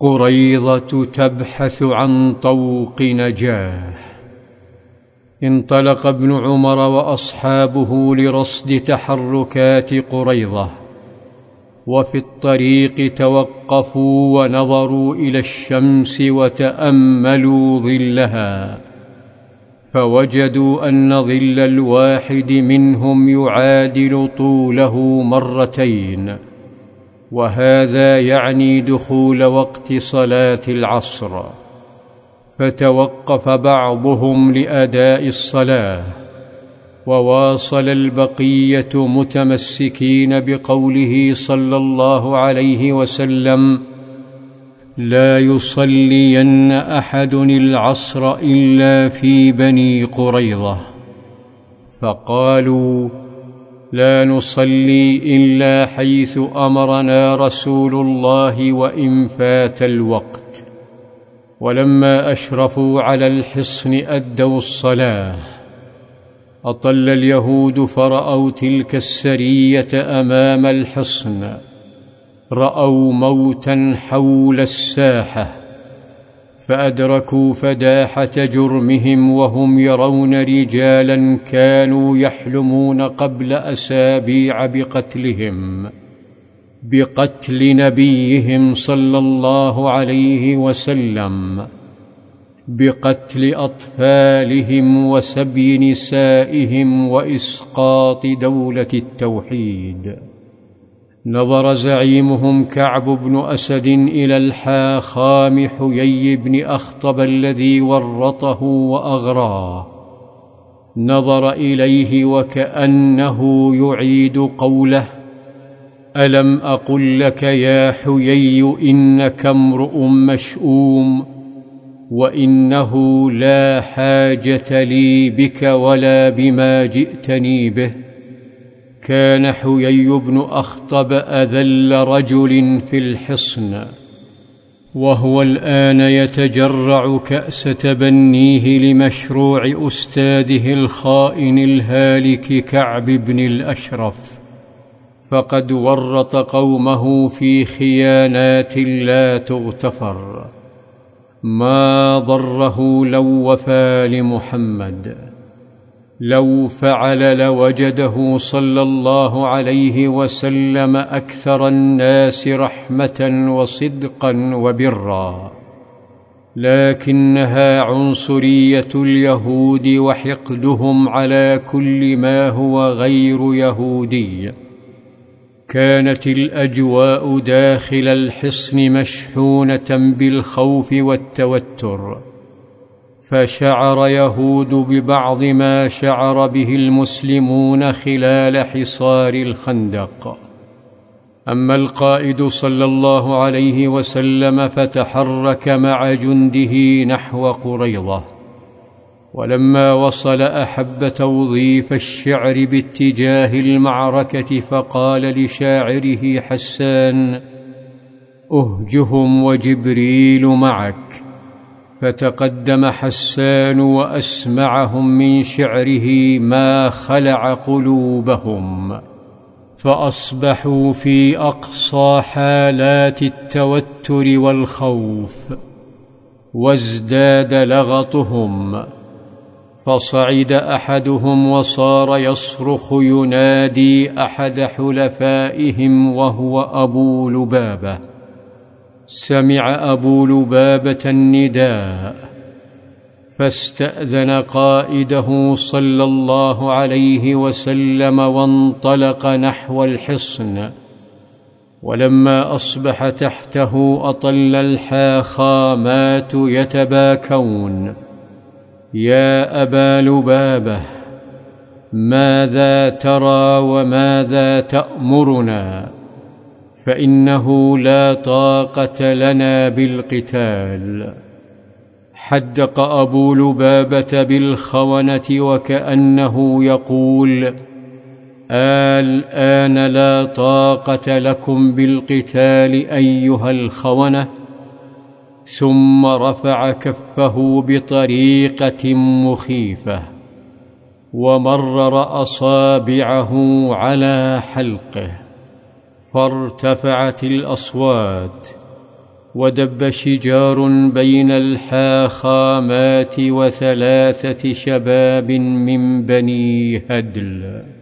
قريضة تبحث عن طوق نجاه انطلق ابن عمر وأصحابه لرصد تحركات قريضة وفي الطريق توقفوا ونظروا إلى الشمس وتأملوا ظلها فوجدوا أن ظل الواحد منهم يعادل طوله مرتين. وهذا يعني دخول وقت صلاة العصر. فتوقف بعضهم لأداء الصلاة وواصل البقية متمسكين بقوله صلى الله عليه وسلم لا يصلين أحد العصر إلا في بني قريظة. فقالوا لا نصلي إلا حيث أمرنا رسول الله وإن فات الوقت. ولما أشرفوا على الحصن أدوا الصلاة. أطل اليهود فرأوا تلك السرية أمام الحصن. رأوا موتا حول الساحة. فأدركوا فداحة جرمهم وهم يرون رجالا كانوا يحلمون قبل أسابيع بقتلهم بقتل نبيهم صلى الله عليه وسلم بقتل أطفالهم وسبي نسائهم وإسقاط دولة التوحيد. نظر زعيمهم كعب بن أسد إلى الحاخام حيي بن أخطب الذي ورطه واغراه نظر إليه وكأنه يعيد قوله ألم أقل لك يا حيي إنك امرؤ مشؤوم وإنه لا حاجة لي بك ولا بما جئتني به. كان حيي بن أخطب أذل رجل في الحصن وهو الآن يتجرع كأس تبنيه لمشروع أستاذه الخائن الهالك كعب بن الأشرف. فقد ورط قومه في خيانات لا تغتفر. ما ضره لو وفى لمحمد. لو فعل لوجده صلى الله عليه وسلم أكثر الناس رحمة وصدقا وبرا. لكنها عنصرية اليهود وحقدهم على كل ما هو غير يهودي. كانت الأجواء داخل الحصن مشحونة بالخوف والتوتر. فشعر يهود ببعض ما شعر به المسلمون خلال حصار الخندق. أما القائد صلى الله عليه وسلم فتحرك مع جنده نحو قريضه ولما وصل أحب توظيف الشعر باتجاه المعركة فقال لشاعره حسان أهجهم وجبريل معك. فتقدم حسان وأسمعهم من شعره ما خلع قلوبهم فأصبحوا في أقصى حالات التوتر والخوف وازداد لغطهم فصعد أحدهم وصار يصرخ ينادي أحد حلفائهم وهو أبو لبابة. سمع أبو لبابة النداء فاستأذن قائده صلى الله عليه وسلم وانطلق نحو الحصن ولما أصبح تحته أطل الحاخامات يتباكون. يا أبا لبابة ماذا ترى وماذا تأمرنا؟ فإنه لا طاقة لنا بالقتال. حدق أبو لبابة بالخونة وكأنه يقول الآن لا طاقة لكم بالقتال أيها الخونة. ثم رفع كفه بطريقة مخيفة ومرر اصابعه على حلقه. فارتفعت الأصوات ودب شجار بين الحاخامات وثلاثة شباب من بني هدل.